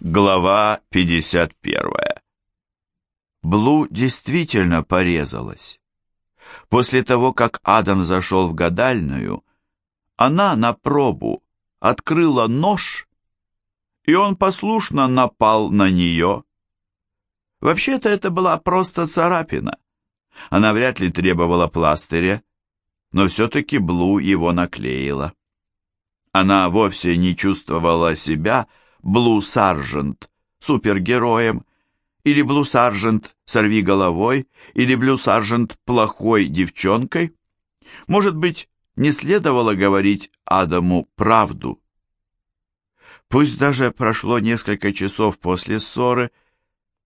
Глава 51. Блу действительно порезалась. После того, как Адам зашел в гадальную, она на пробу открыла нож, и он послушно напал на нее. Вообще-то это была просто царапина. Она вряд ли требовала пластыря, но все-таки Блу его наклеила. Она вовсе не чувствовала себя Блу Саржент супергероем, или Блу Саржент сорви головой, или Блу Саржент плохой девчонкой. Может быть, не следовало говорить Адаму правду. Пусть даже прошло несколько часов после ссоры,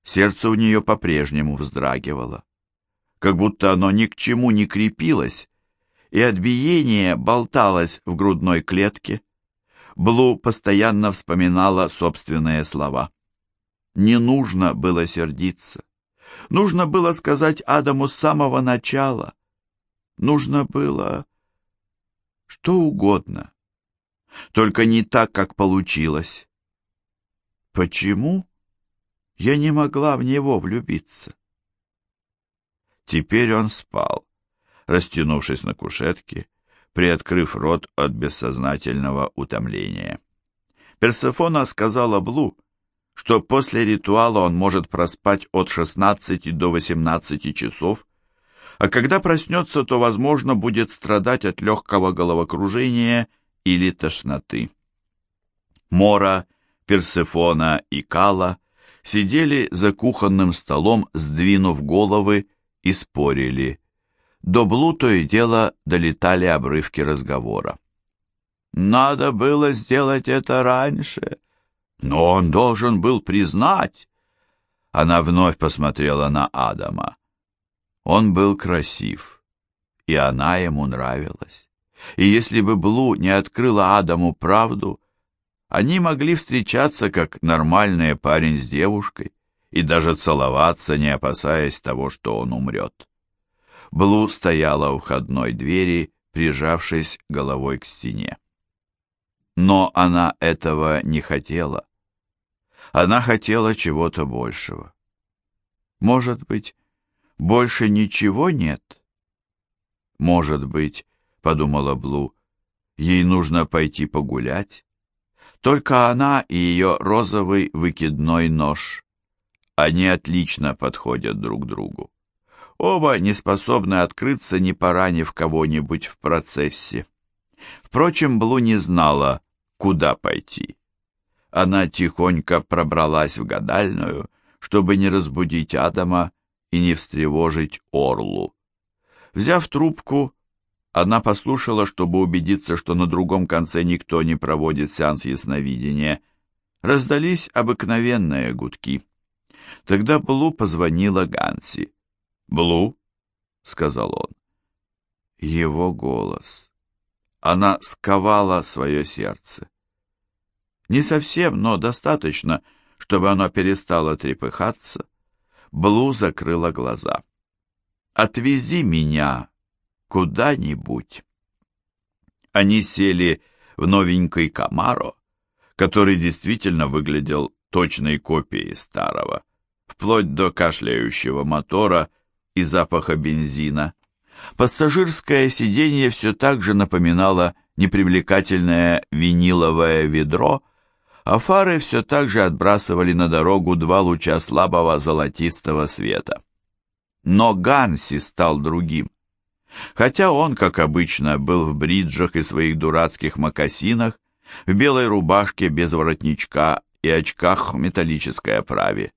сердце у нее по-прежнему вздрагивало, как будто оно ни к чему не крепилось, и от болталось в грудной клетке. Блу постоянно вспоминала собственные слова. Не нужно было сердиться. Нужно было сказать Адаму с самого начала. Нужно было что угодно. Только не так, как получилось. Почему я не могла в него влюбиться? Теперь он спал, растянувшись на кушетке, приоткрыв рот от бессознательного утомления. Персефона сказала Блу, что после ритуала он может проспать от 16 до 18 часов, а когда проснется, то, возможно, будет страдать от легкого головокружения или тошноты. Мора, Персефона и Кала сидели за кухонным столом, сдвинув головы, и спорили. До Блу то и дело долетали обрывки разговора. «Надо было сделать это раньше, но он должен был признать». Она вновь посмотрела на Адама. Он был красив, и она ему нравилась. И если бы Блу не открыла Адаму правду, они могли встречаться как нормальный парень с девушкой и даже целоваться, не опасаясь того, что он умрет. Блу стояла у входной двери, прижавшись головой к стене. Но она этого не хотела. Она хотела чего-то большего. Может быть, больше ничего нет? Может быть, подумала Блу, ей нужно пойти погулять. Только она и ее розовый выкидной нож. Они отлично подходят друг другу. Оба не способны открыться, не поранив кого-нибудь в процессе. Впрочем, Блу не знала, куда пойти. Она тихонько пробралась в гадальную, чтобы не разбудить Адама и не встревожить Орлу. Взяв трубку, она послушала, чтобы убедиться, что на другом конце никто не проводит сеанс ясновидения. Раздались обыкновенные гудки. Тогда Блу позвонила Ганси. «Блу?» — сказал он. Его голос. Она сковала свое сердце. Не совсем, но достаточно, чтобы оно перестало трепыхаться, Блу закрыла глаза. «Отвези меня куда-нибудь». Они сели в новенький Камаро, который действительно выглядел точной копией старого, вплоть до кашляющего мотора и запаха бензина. Пассажирское сиденье все так же напоминало непривлекательное виниловое ведро, а фары все так же отбрасывали на дорогу два луча слабого золотистого света. Но Ганси стал другим. Хотя он, как обычно, был в бриджах и своих дурацких мокасинах, в белой рубашке без воротничка и очках в металлической оправе.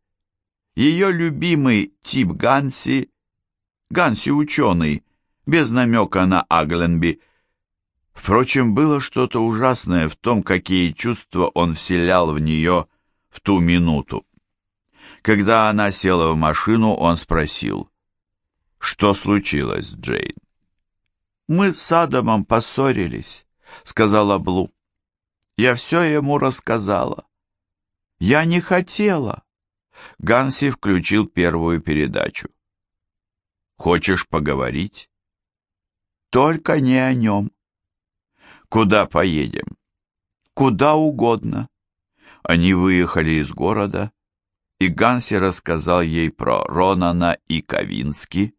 Ее любимый тип Ганси, Ганси ученый, без намека на Агленби, Впрочем, было что-то ужасное в том, какие чувства он вселял в нее в ту минуту. Когда она села в машину, он спросил, «Что случилось, Джейн?» «Мы с Адамом поссорились», — сказала Блу. «Я все ему рассказала. Я не хотела». Ганси включил первую передачу. «Хочешь поговорить?» «Только не о нем. Куда поедем? Куда угодно. Они выехали из города, и Ганси рассказал ей про Ронана и Кавински.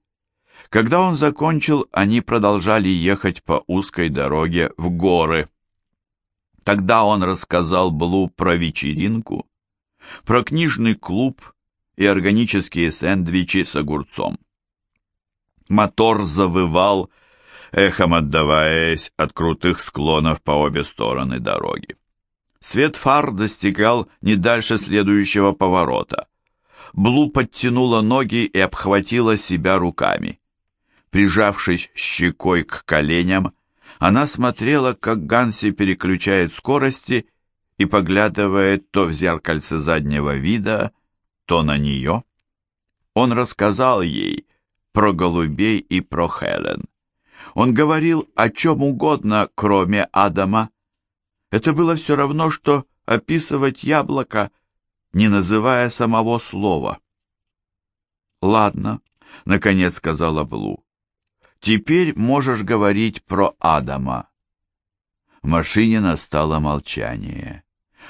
Когда он закончил, они продолжали ехать по узкой дороге в горы. Тогда он рассказал Блу про вечеринку, про книжный клуб и органические сэндвичи с огурцом. Мотор завывал, эхом отдаваясь от крутых склонов по обе стороны дороги. Свет фар достигал не дальше следующего поворота. Блу подтянула ноги и обхватила себя руками. Прижавшись щекой к коленям, она смотрела, как Ганси переключает скорости и поглядывает то в зеркальце заднего вида, то на нее. Он рассказал ей про голубей и про Хелен. Он говорил о чем угодно, кроме Адама. Это было все равно, что описывать яблоко, не называя самого слова. «Ладно», — наконец сказала Блу, — «теперь можешь говорить про Адама». В машине настало молчание,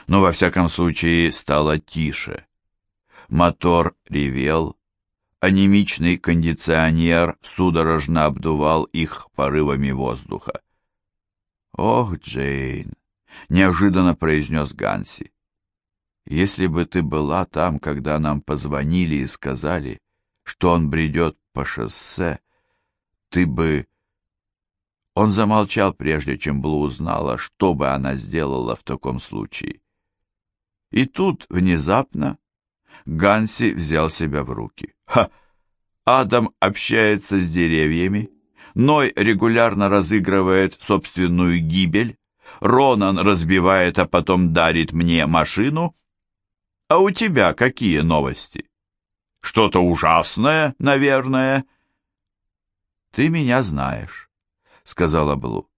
но во всяком случае стало тише. Мотор ревел, анемичный кондиционер судорожно обдувал их порывами воздуха. «Ох, Джейн!» — неожиданно произнес Ганси. «Если бы ты была там, когда нам позвонили и сказали, что он бредет по шоссе, ты бы...» Он замолчал, прежде чем Блу узнала, что бы она сделала в таком случае. И тут, внезапно, Ганси взял себя в руки. «Ха! Адам общается с деревьями, Ной регулярно разыгрывает собственную гибель, Ронан разбивает, а потом дарит мне машину. А у тебя какие новости? Что-то ужасное, наверное. Ты меня знаешь, сказала Блу.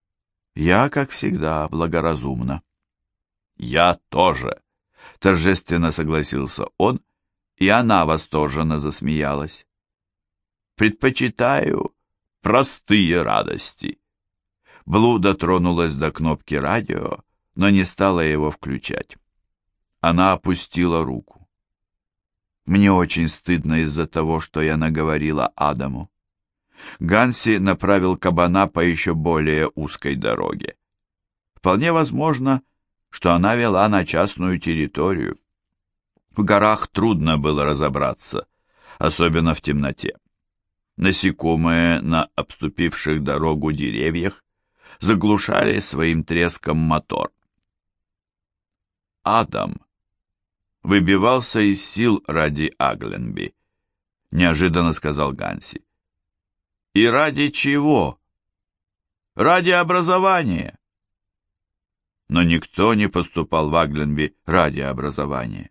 Я, как всегда, благоразумна. Я тоже, торжественно согласился он, и она восторженно засмеялась. Предпочитаю простые радости. Блу дотронулась до кнопки радио, но не стала его включать. Она опустила руку. Мне очень стыдно из-за того, что я наговорила Адаму. Ганси направил кабана по еще более узкой дороге. Вполне возможно, что она вела на частную территорию. В горах трудно было разобраться, особенно в темноте. Насекомые на обступивших дорогу деревьях заглушали своим треском мотор. Адам выбивался из сил ради Агленби, неожиданно сказал Ганси. И ради чего? Ради образования. Но никто не поступал в Агленби ради образования.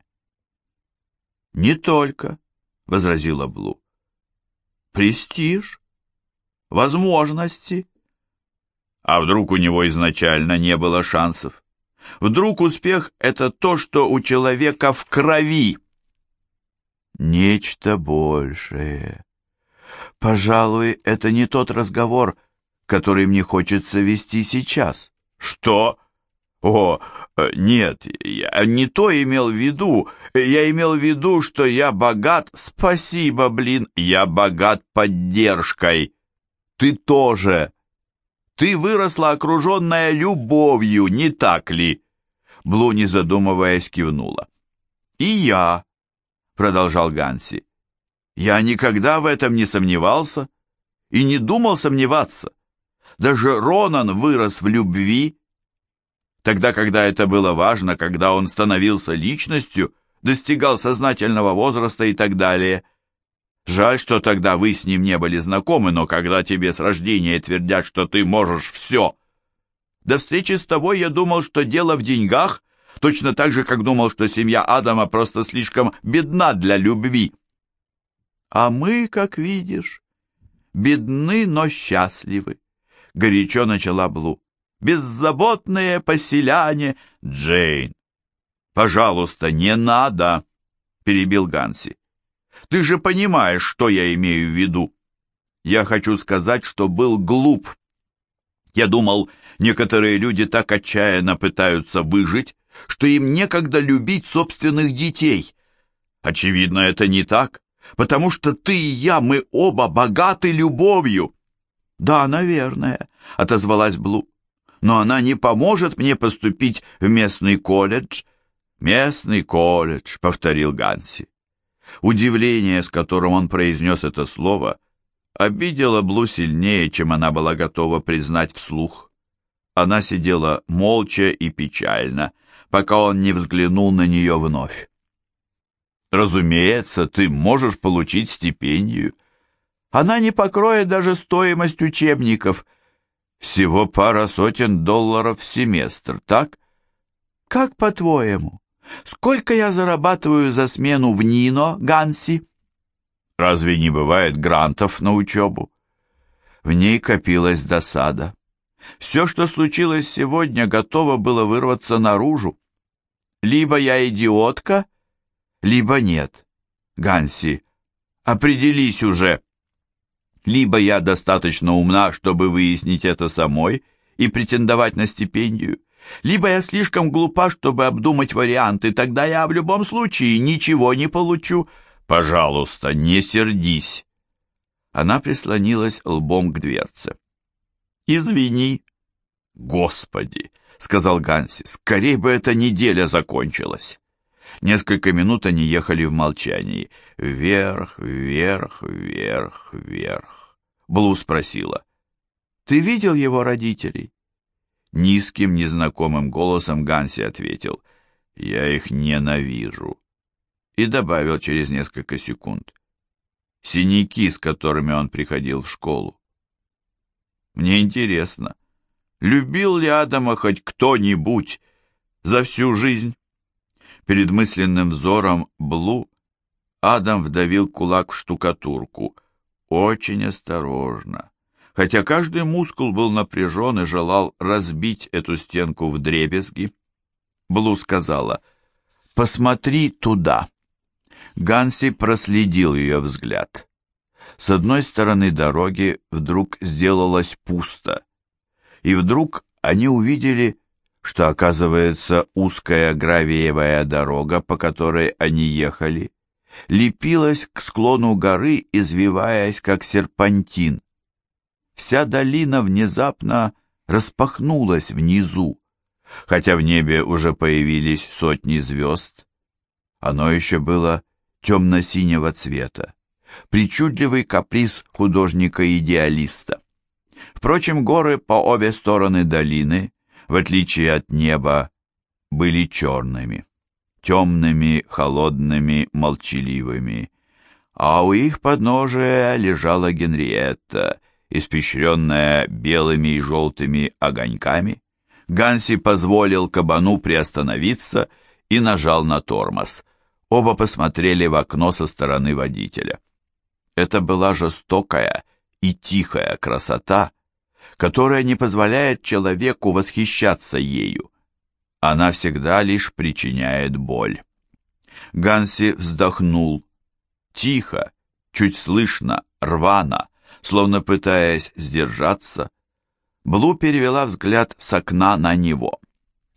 Не только, возразила Блу. Престиж, возможности, а вдруг у него изначально не было шансов? Вдруг успех — это то, что у человека в крови? Нечто большее. Пожалуй, это не тот разговор, который мне хочется вести сейчас. Что? О, э, нет, я не то имел в виду. Я имел в виду, что я богат. Спасибо, блин, я богат поддержкой. Ты тоже. Ты выросла окруженная любовью, не так ли?» Блу, не задумываясь, кивнула. «И я», — продолжал Ганси, — «я никогда в этом не сомневался и не думал сомневаться. Даже Ронан вырос в любви. Тогда, когда это было важно, когда он становился личностью, достигал сознательного возраста и так далее — Жаль, что тогда вы с ним не были знакомы, но когда тебе с рождения твердят, что ты можешь все. До встречи с тобой я думал, что дело в деньгах, точно так же, как думал, что семья Адама просто слишком бедна для любви. А мы, как видишь, бедны, но счастливы, — горячо начала Блу. Беззаботные поселяне, Джейн. Пожалуйста, не надо, — перебил Ганси. Ты же понимаешь, что я имею в виду. Я хочу сказать, что был глуп. Я думал, некоторые люди так отчаянно пытаются выжить, что им некогда любить собственных детей. Очевидно, это не так, потому что ты и я, мы оба богаты любовью. Да, наверное, отозвалась Блу. Но она не поможет мне поступить в местный колледж. Местный колледж, повторил Ганси. Удивление, с которым он произнес это слово, обидело Блу сильнее, чем она была готова признать вслух. Она сидела молча и печально, пока он не взглянул на нее вновь. «Разумеется, ты можешь получить стипендию. Она не покроет даже стоимость учебников. Всего пара сотен долларов в семестр, так? Как по-твоему?» Сколько я зарабатываю за смену в Нино, Ганси? Разве не бывает грантов на учебу? В ней копилась досада. Все, что случилось сегодня, готово было вырваться наружу. Либо я идиотка, либо нет. Ганси, определись уже. Либо я достаточно умна, чтобы выяснить это самой и претендовать на стипендию, либо я слишком глупа, чтобы обдумать варианты, тогда я в любом случае ничего не получу. Пожалуйста, не сердись. Она прислонилась лбом к дверце. Извини. Господи, сказал Ганси, скорее бы эта неделя закончилась. Несколько минут они ехали в молчании. Вверх, вверх, вверх, вверх. Блу спросила. «Ты видел его родителей?» Низким, незнакомым голосом Ганси ответил «Я их ненавижу» и добавил через несколько секунд «Синяки, с которыми он приходил в школу». Мне интересно, любил ли Адама хоть кто-нибудь за всю жизнь? Перед мысленным взором Блу Адам вдавил кулак в штукатурку, очень осторожно, хотя каждый мускул был напряжен и желал разбить эту стенку в дребезги. Блу сказала, «Посмотри туда». Ганси проследил ее взгляд. С одной стороны дороги вдруг сделалось пусто, и вдруг они увидели, что, оказывается, узкая гравиевая дорога, по которой они ехали, лепилась к склону горы, извиваясь, как серпантин вся долина внезапно распахнулась внизу. Хотя в небе уже появились сотни звезд, оно еще было темно-синего цвета, причудливый каприз художника-идеалиста. Впрочем, горы по обе стороны долины, в отличие от неба, были черными, темными, холодными, молчаливыми, а у их подножия лежала Генриетта, испещренная белыми и желтыми огоньками, Ганси позволил кабану приостановиться и нажал на тормоз. Оба посмотрели в окно со стороны водителя. Это была жестокая и тихая красота, которая не позволяет человеку восхищаться ею. Она всегда лишь причиняет боль. Ганси вздохнул. Тихо, чуть слышно, рвано, словно пытаясь сдержаться. Блу перевела взгляд с окна на него.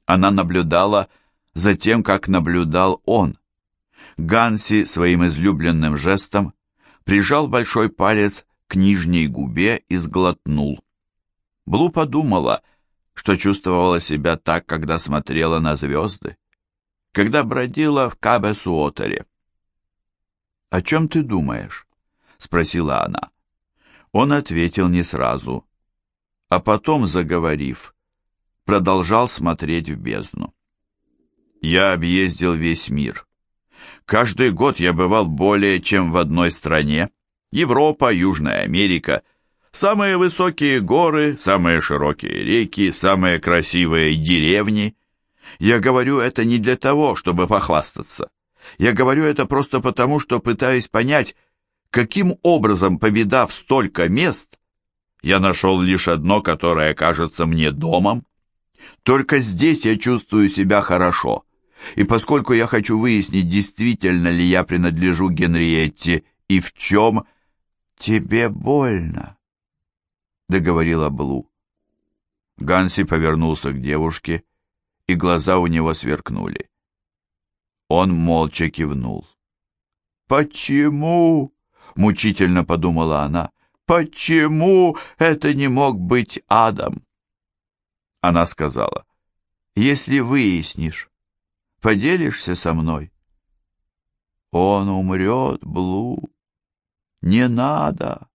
Она наблюдала за тем, как наблюдал он. Ганси своим излюбленным жестом прижал большой палец к нижней губе и сглотнул. Блу подумала, что чувствовала себя так, когда смотрела на звезды, когда бродила в Кабесуотере. «О чем ты думаешь?» — спросила она. Он ответил не сразу, а потом, заговорив, продолжал смотреть в бездну. Я объездил весь мир. Каждый год я бывал более чем в одной стране. Европа, Южная Америка. Самые высокие горы, самые широкие реки, самые красивые деревни. Я говорю это не для того, чтобы похвастаться. Я говорю это просто потому, что пытаюсь понять, каким образом, повидав столько мест, я нашел лишь одно, которое кажется мне домом. Только здесь я чувствую себя хорошо, и поскольку я хочу выяснить, действительно ли я принадлежу Генриетте и в чем... «Тебе больно», — договорила Блу. Ганси повернулся к девушке и глаза у него сверкнули. Он молча кивнул. «Почему?» — мучительно подумала она. «Почему это не мог быть Адам?» Она сказала, «Если выяснишь, поделишься со мной?» «Он умрет, Блу. Не надо!»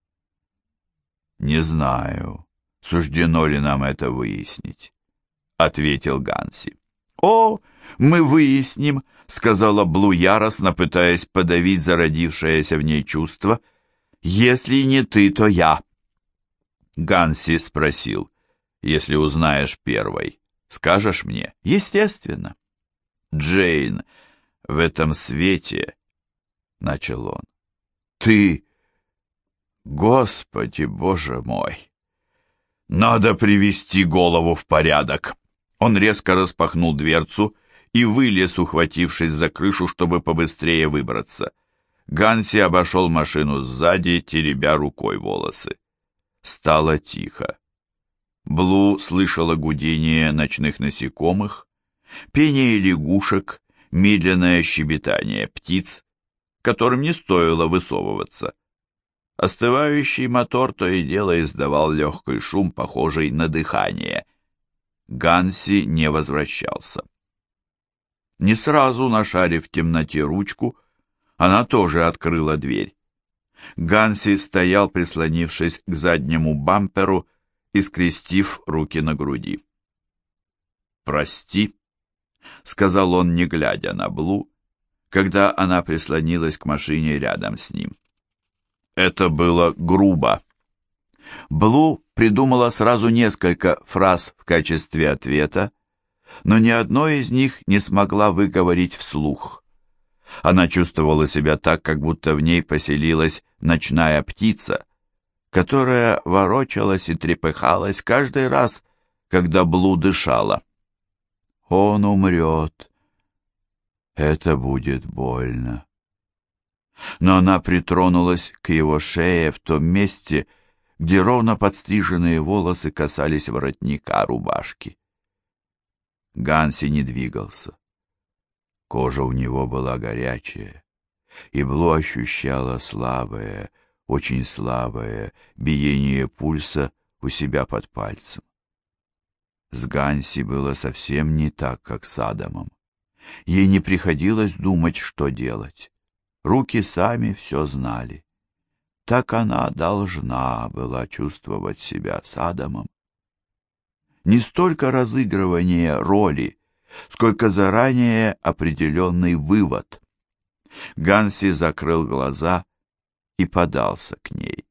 «Не знаю, суждено ли нам это выяснить», — ответил Ганси. «О, мы выясним», — сказала Блу яростно, пытаясь подавить зародившееся в ней чувство. «Если не ты, то я». Ганси спросил, «Если узнаешь первой, скажешь мне?» «Естественно». «Джейн, в этом свете...» — начал он. «Ты... Господи, Боже мой!» «Надо привести голову в порядок!» Он резко распахнул дверцу и вылез, ухватившись за крышу, чтобы побыстрее выбраться. Ганси обошел машину сзади, теребя рукой волосы. Стало тихо. Блу слышала гудение ночных насекомых, пение лягушек, медленное щебетание птиц, которым не стоило высовываться. Остывающий мотор то и дело издавал легкий шум, похожий на дыхание. Ганси не возвращался. Не сразу нашарив в темноте ручку, она тоже открыла дверь. Ганси стоял, прислонившись к заднему бамперу и скрестив руки на груди. «Прости», — сказал он, не глядя на Блу, когда она прислонилась к машине рядом с ним. Это было грубо. Блу придумала сразу несколько фраз в качестве ответа, но ни одной из них не смогла выговорить вслух. Она чувствовала себя так, как будто в ней поселилась ночная птица, которая ворочалась и трепыхалась каждый раз, когда Блу дышала. «Он умрет. Это будет больно». Но она притронулась к его шее в том месте, где ровно подстриженные волосы касались воротника рубашки. Ганси не двигался. Кожа у него была горячая, и Блу ощущала слабое, очень слабое биение пульса у себя под пальцем. С Ганси было совсем не так, как с Адамом. Ей не приходилось думать, что делать. Руки сами все знали. Так она должна была чувствовать себя с Адамом не столько разыгрывание роли, сколько заранее определенный вывод. Ганси закрыл глаза и подался к ней.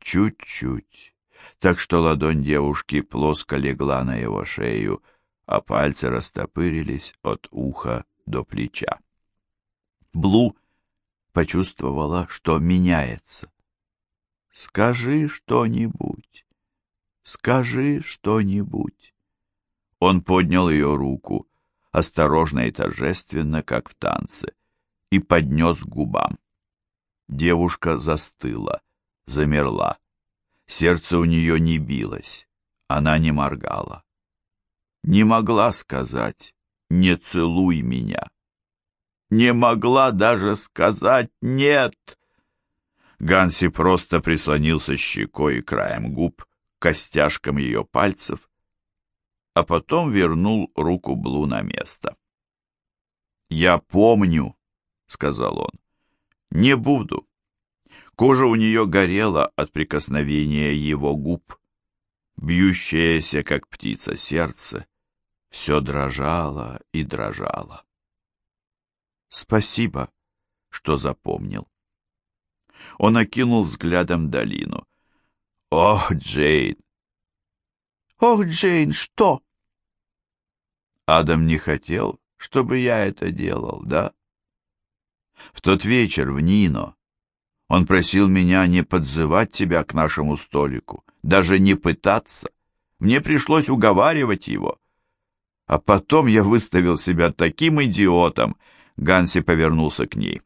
Чуть-чуть, так что ладонь девушки плоско легла на его шею, а пальцы растопырились от уха до плеча. Блу почувствовала, что меняется. «Скажи что-нибудь». Скажи что-нибудь. Он поднял ее руку, осторожно и торжественно, как в танце, и поднес к губам. Девушка застыла, замерла. Сердце у нее не билось, она не моргала. Не могла сказать «не целуй меня». Не могла даже сказать «нет». Ганси просто прислонился щекой и краем губ костяшкам ее пальцев, а потом вернул руку Блу на место. «Я помню», — сказал он, — «не буду». Кожа у нее горела от прикосновения его губ. Бьющееся, как птица, сердце все дрожало и дрожало. «Спасибо, что запомнил». Он окинул взглядом долину. «Ох, Джейн!» «Ох, Джейн, что?» Адам не хотел, чтобы я это делал, да? В тот вечер в Нино он просил меня не подзывать тебя к нашему столику, даже не пытаться. Мне пришлось уговаривать его. А потом я выставил себя таким идиотом. Ганси повернулся к ней.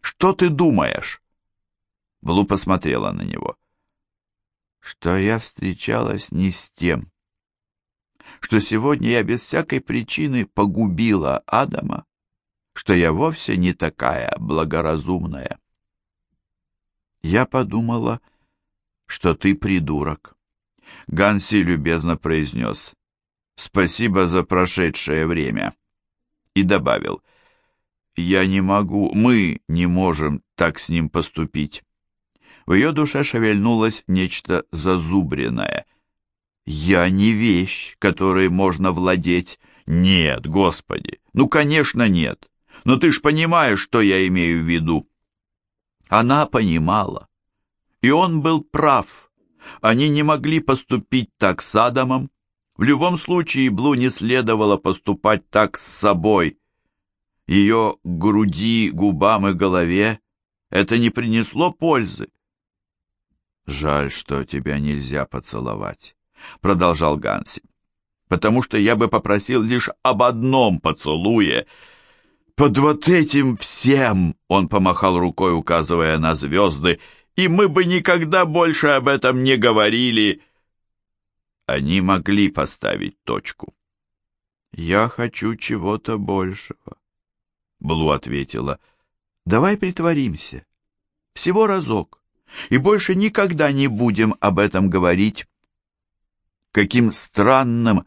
«Что ты думаешь?» Блу посмотрела на него что я встречалась не с тем. что сегодня я без всякой причины погубила Адама, что я вовсе не такая благоразумная. Я подумала, что ты придурок. Ганси любезно произнес «Спасибо за прошедшее время» и добавил «Я не могу, мы не можем так с ним поступить». В ее душе шевельнулось нечто зазубренное. «Я не вещь, которой можно владеть». «Нет, Господи! Ну, конечно, нет! Но ты ж понимаешь, что я имею в виду!» Она понимала. И он был прав. Они не могли поступить так с Адамом. В любом случае Блу не следовало поступать так с собой. Ее груди, губам и голове это не принесло пользы. «Жаль, что тебя нельзя поцеловать», — продолжал Ганси, «потому что я бы попросил лишь об одном поцелуе», под вот этим всем, он помахал рукой, указывая на звезды, и мы бы никогда больше об этом не говорили. Они могли поставить точку. Я хочу чего-то большего. Блу ответила. Давай притворимся. Всего разок. И больше никогда не будем об этом говорить. Каким странным,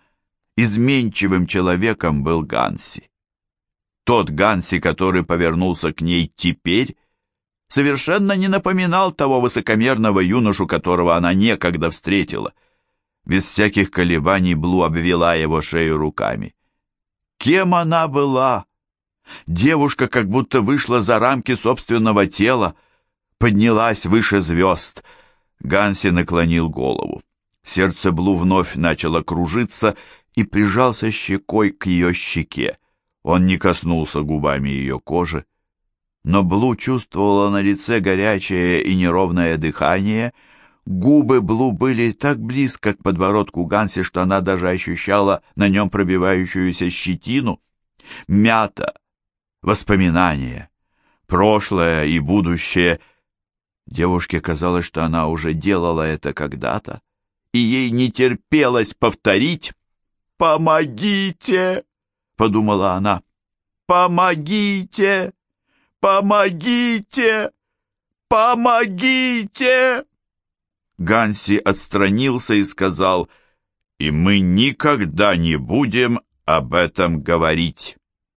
изменчивым человеком был Ганси. Тот Ганси, который повернулся к ней теперь, совершенно не напоминал того высокомерного юношу, которого она некогда встретила. Без всяких колебаний Блу обвела его шею руками. Кем она была? Девушка как будто вышла за рамки собственного тела, поднялась выше звезд. Ганси наклонил голову. Сердце Блу вновь начало кружиться и прижался щекой к ее щеке. Он не коснулся губами ее кожи, но Блу чувствовала на лице горячее и неровное дыхание. Губы Блу были так близко к подбородку Ганси, что она даже ощущала на нем пробивающуюся щетину. Мята, воспоминания, прошлое и будущее. Девушке казалось, что она уже делала это когда-то, и ей не терпелось повторить «Помогите!» подумала она. «Помогите! Помогите! Помогите!» Ганси отстранился и сказал, «И мы никогда не будем об этом говорить».